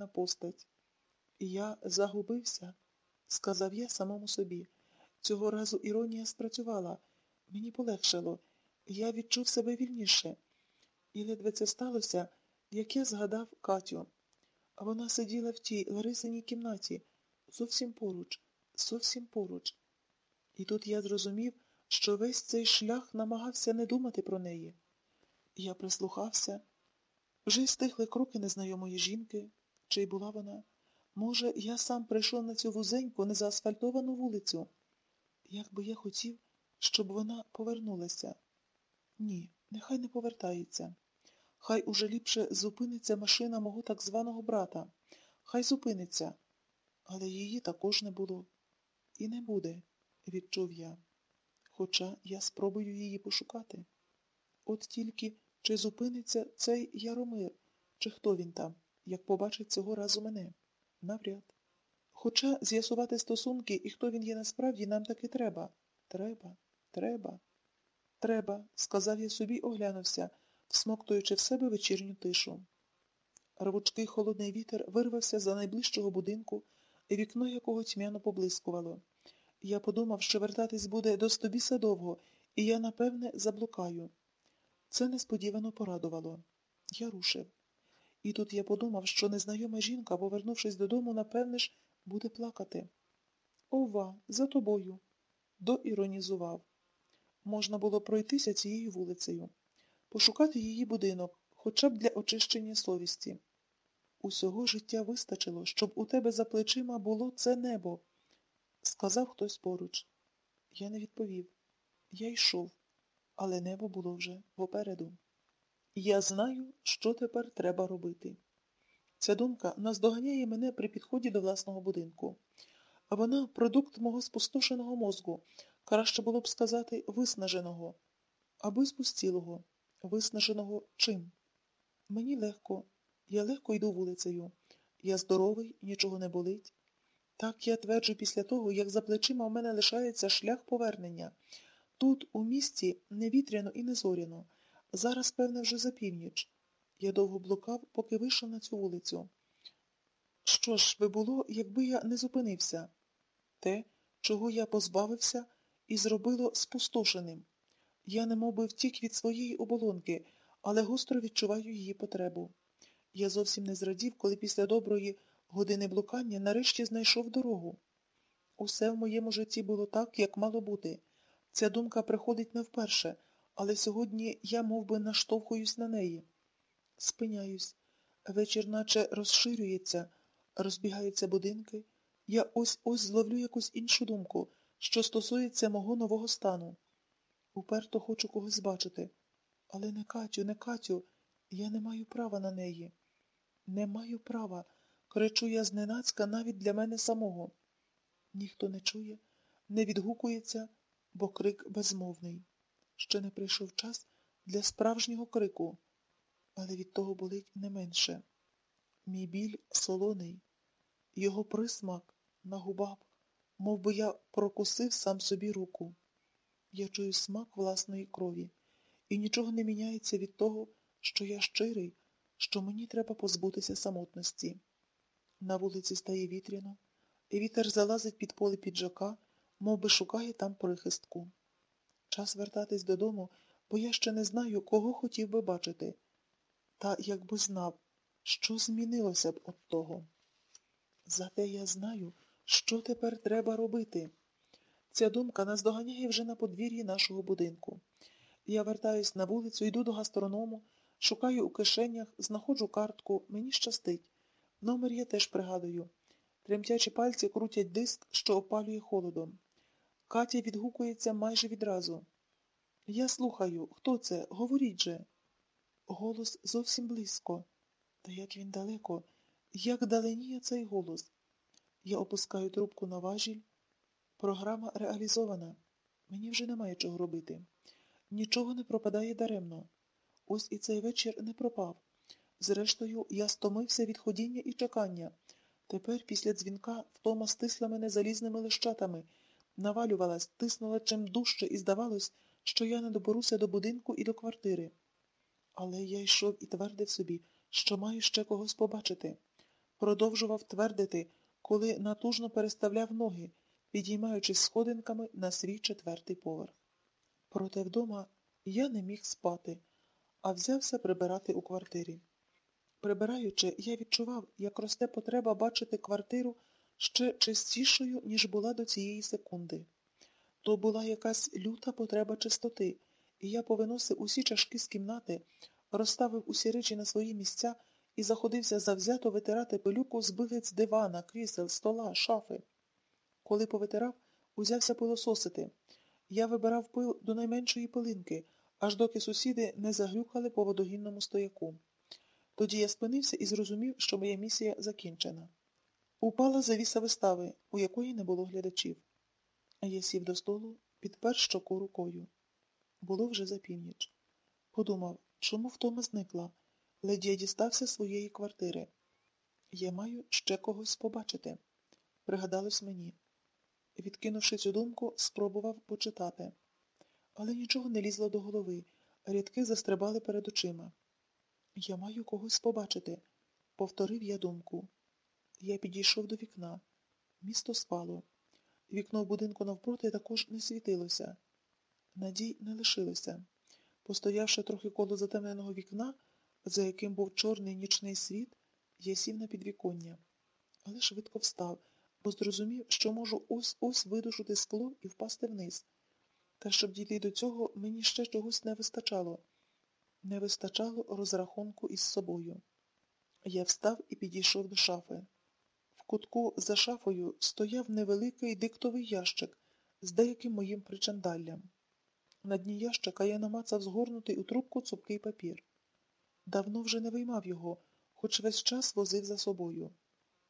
на постать. Я загубився, сказав я самому собі. Цього разу іронія спрацювала. Мені полегшало. Я відчув себе вільніше. І ледве це сталося, як я згадав Катю. Вона сиділа в тій Ларисиній кімнаті, зовсім поруч, зовсім поруч. І тут я зрозумів, що весь цей шлях намагався не думати про неї. Я прислухався. Вже стихли кроки незнайомої жінки, чи й була вона. Може, я сам прийшов на цю вузеньку, незаасфальтовану вулицю. Як би я хотів, щоб вона повернулася. Ні, нехай не повертається. Хай уже ліпше зупиниться машина мого так званого брата. Хай зупиниться. Але її також не було. І не буде, відчув я. Хоча я спробую її пошукати. От тільки чи зупиниться цей Яромир, чи хто він там, як побачить цього разу мене? Навряд. Хоча з'ясувати стосунки і хто він є насправді, нам таки треба. Треба, треба, треба, сказав я собі, оглянувся, всмоктуючи в себе вечірню тишу. Рвучкий холодний вітер вирвався за найближчого будинку, вікно якого тьмяно поблискувало. Я подумав, що вертатись буде до стобіса довго, і я, напевне, заблукаю. Це несподівано порадувало. Я рушив. І тут я подумав, що незнайома жінка, повернувшись додому, напевне ж, буде плакати. Ова, за тобою. Доіронізував. Можна було пройтися цією вулицею, пошукати її будинок, хоча б для очищення совісті. Усього життя вистачило, щоб у тебе за плечима було це небо, сказав хтось поруч. Я не відповів. Я йшов, але небо було вже попереду. Я знаю, що тепер треба робити. Ця думка наздоганяє мене при підході до власного будинку. А вона продукт мого спустошеного мозку, краще було б сказати, виснаженого, або спустілого, виснаженого чим. Мені легко, я легко йду вулицею. Я здоровий, нічого не болить. Так я тверджу після того, як за плечима у мене лишається шлях повернення. Тут, у місті, не вітряно і не зоряно. Зараз, певне, вже за північ. Я довго блукав, поки вийшов на цю вулицю. Що ж би було, якби я не зупинився? Те, чого я позбавився, і зробило спустошеним. Я немов би втік від своєї оболонки, але гостро відчуваю її потребу. Я зовсім не зрадів, коли після доброї години блукання нарешті знайшов дорогу. Усе в моєму житті було так, як мало бути. Ця думка приходить не вперше, але сьогодні я мов би, наштовхуюсь на неї. Спиняюсь. Вечір наче розширюється, розбігаються будинки. Я ось ось зловлю якусь іншу думку, що стосується мого нового стану. Уперто хочу когось бачити. Але не Катю, не Катю, я не маю права на неї. Не маю права, кричу я зненацька навіть для мене самого. Ніхто не чує, не відгукується, бо крик безмовний. Ще не прийшов час для справжнього крику, але від того болить не менше. Мій біль солоний, його присмак на губах, мов би я прокусив сам собі руку. Я чую смак власної крові, і нічого не міняється від того, що я щирий, що мені треба позбутися самотності. На вулиці стає вітряно, і вітер залазить під поле піджака, мов би шукає там прихистку. Час вертатись додому, бо я ще не знаю, кого хотів би бачити. Та якби знав, що змінилося б от того. Зате я знаю, що тепер треба робити. Ця думка наздоганяє вже на подвір'ї нашого будинку. Я вертаюсь на вулицю, йду до гастроному, шукаю у кишенях, знаходжу картку, мені щастить. Номер я теж пригадую. Тремтячі пальці крутять диск, що опалює холодом. Катя відгукується майже відразу. Я слухаю, хто це? Говоріть же. Голос зовсім близько. Та як він далеко, як даленіє цей голос. Я опускаю трубку на важіль. Програма реалізована. Мені вже немає чого робити. Нічого не пропадає даремно. Ось і цей вечір не пропав. Зрештою, я стомився від ходіння і чекання. Тепер, після дзвінка, втома стисла мене залізними лищатами, навалювалась, тиснула чим дужче, і здавалось, що я не доберуся до будинку і до квартири. Але я йшов і твердив собі, що маю ще когось побачити. продовжував твердити, коли натужно переставляв ноги, підіймаючись сходинками на свій четвертий поверх. Проте вдома я не міг спати, а взявся прибирати у квартирі. Прибираючи, я відчував, як росте потреба бачити квартиру ще чистішою, ніж була до цієї секунди. То була якась люта потреба чистоти, і я повиносив усі чашки з кімнати, розставив усі речі на свої місця і заходився завзято витирати пилюку з бигець дивана, крісел, стола, шафи. Коли повитирав, узявся пилососити. Я вибирав пил до найменшої пилинки, аж доки сусіди не загрюкали по водогінному стояку. Тоді я спинився і зрозумів, що моя місія закінчена. Упала завіса вистави, у якої не було глядачів. Я сів до столу, підпер щоку рукою. Було вже за північ. Подумав, чому втома зникла, ледь я дістався своєї квартири. Я маю ще когось побачити. Пригадалось мені. Відкинувши цю думку, спробував почитати. Але нічого не лізло до голови, рядки застрибали перед очима. Я маю когось побачити, повторив я думку. Я підійшов до вікна. Місто спало. Вікно в будинку навпроти також не світилося. Надій не лишилося. Постоявши трохи коло затемненого вікна, за яким був чорний нічний світ, я сів на підвіконня. Але швидко встав, бо зрозумів, що можу ось ось видушити скло і впасти вниз. Та щоб дійти до цього, мені ще чогось не вистачало. Не вистачало розрахунку із собою. Я встав і підійшов до шафи. Кутку за шафою стояв невеликий диктовий ящик з деяким моїм причандаллям. На дні ящика я намацав згорнутий у трубку цупкий папір. Давно вже не виймав його, хоч весь час возив за собою.